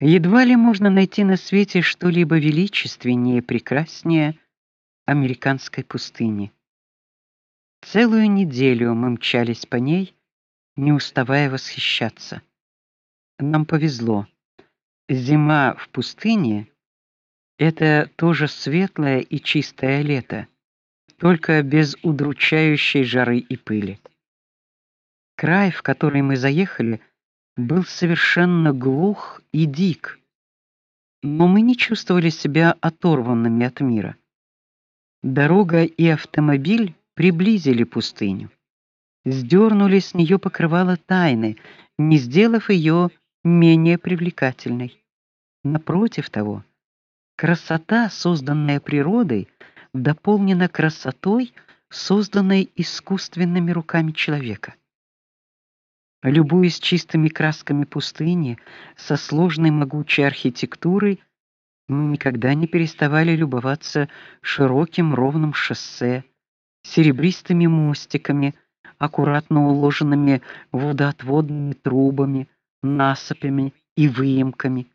Едва ли можно найти на свете что-либо величественнее и прекраснее американской пустыни. Целую неделю мы мчались по ней, не уставая восхищаться. Нам повезло. Зима в пустыне это тоже светлое и чистое лето, только без удручающей жары и пыли. Край, в который мы заехали, был совершенно глух и дик. Но мы не чувствовали себя оторванными от мира. Дорога и автомобиль приблизили пустыню. Сдернули с нее покрывало тайны, не сделав ее менее привлекательной. Напротив того, красота, созданная природой, дополнена красотой, созданной искусственными руками человека. Любуясь чистыми красками пустыни, со сложной могучей архитектурой, мы никогда не переставали любоваться широким ровным шоссе, серебристыми мостиками, аккуратно уложенными водоотводными трубами, насыпями и выемками.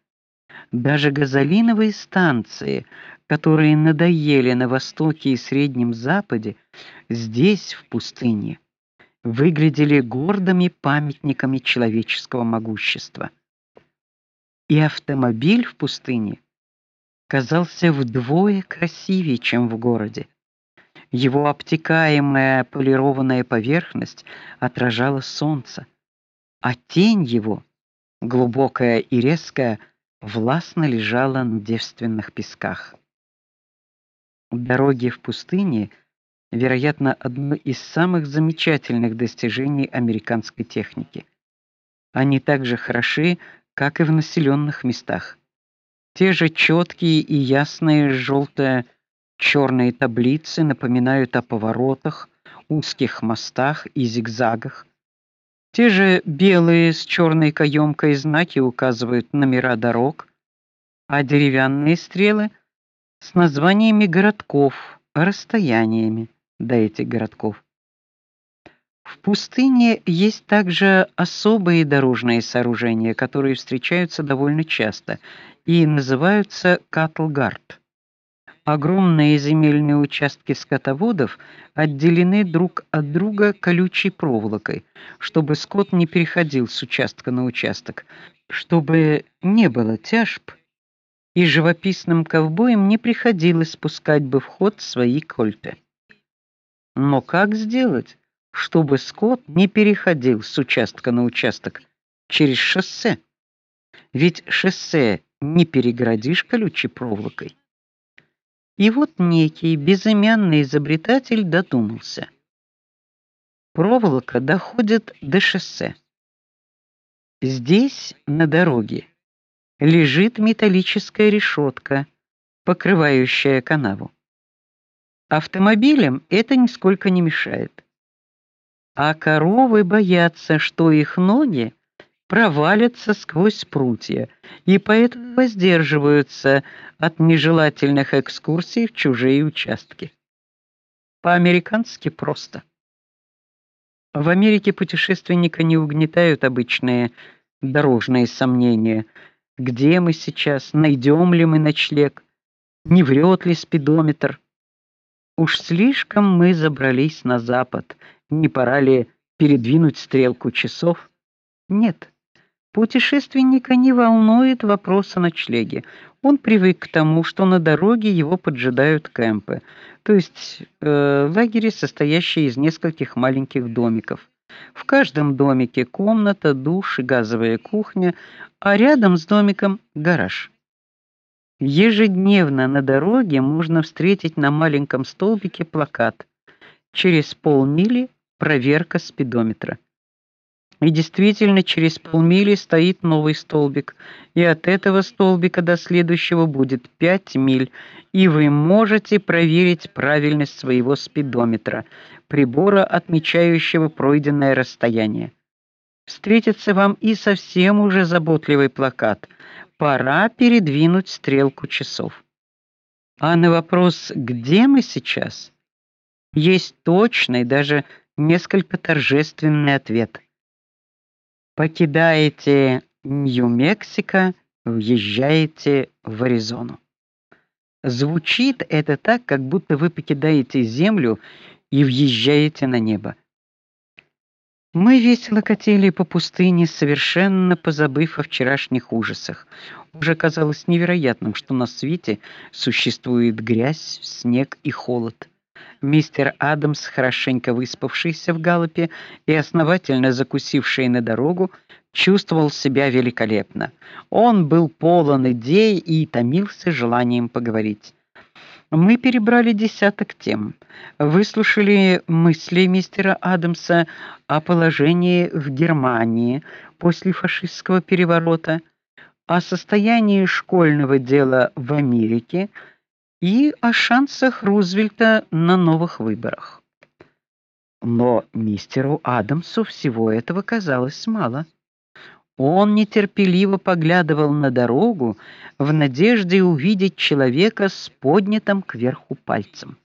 Даже газолиновые станции, которые надоели на востоке и среднем западе, здесь в пустыне выглядели гордыми памятниками человеческого могущества. И автомобиль в пустыне казался вдвое красивее, чем в городе. Его обтекаемая полированная поверхность отражала солнце, а тень его, глубокая и резкая, властно лежала на девственных песках. Дороги в пустыне — вероятно, одно из самых замечательных достижений американской техники. Они так же хороши, как и в населенных местах. Те же четкие и ясные желто черные таблицы напоминают о поворотах, узких мостах и зигзагах. Те же белые с черной каемкой знаки указывают номера дорог, а деревянные стрелы с названиями городков, расстояниями до этих городков. В пустыне есть также особые дорожные сооружения, которые встречаются довольно часто и называются катлгард. Огромные земельные участки скотоводов отделены друг от друга колючей проволокой, чтобы скот не переходил с участка на участок, чтобы не было тяжб, и живописным ковбоям не приходилось спускать бы в ход свои кольты. Но как сделать, чтобы скот не переходил с участка на участок через шоссе? Ведь шоссе не перегородишь колючей проволокой. И вот некий безымянный изобретатель додумался. Проволока доходит до шоссе. Здесь, на дороге, лежит металлическая решетка, покрывающая канаву. Автомобилям это нисколько не мешает. А коровы боятся, что их ноги провалятся сквозь прутья, и поэтому воздерживаются от нежелательных экскурсий в чужие участки. По-американски просто. В Америке путешественника не угнетают обычные дорожные сомнения. Где мы сейчас, найдем ли мы ночлег, не врет ли спидометр? Уж слишком мы забрались на запад. Не пора ли передвинуть стрелку часов? Нет. Путешественника не волнует вопрос о ночлеге. Он привык к тому, что на дороге его поджидают кемпы, то есть э, лагеря, состоящие из нескольких маленьких домиков. В каждом домике комната, душ и газовая кухня, а рядом с домиком гараж. Ежедневно на дороге можно встретить на маленьком столбике плакат: через полмили проверка спидометра. И действительно, через полмили стоит новый столбик, и от этого столбика до следующего будет 5 миль, и вы можете проверить правильность своего спидометра, прибора, отмечающего пройденное расстояние. Встретится вам и совсем уже заботливый плакат – пора передвинуть стрелку часов. А на вопрос, где мы сейчас, есть точный, даже несколько торжественный ответ. Покидаете Нью-Мексико въезжаете в Аризону. Звучит это так, как будто вы покидаете землю и въезжаете на небо. Мы весело катили по пустыне, совершенно позабыв о вчерашних ужасах. Уже казалось невероятным, что на свете существует грязь, снег и холод. Мистер Адамс, хорошенько выспавшийся в галопе и основательно закусивший на дорогу, чувствовал себя великолепно. Он был полон идей и томился желанием поговорить. Мы перебрали десяток тем. Выслушали мысли мистера Адамса о положении в Германии после фашистского переворота, о состоянии школьного дела в Америке и о шансах Рузвельта на новых выборах. Но мистеру Адамсу всего этого казалось мало. Он нетерпеливо поглядывал на дорогу в надежде увидеть человека с поднятым кверху пальцем.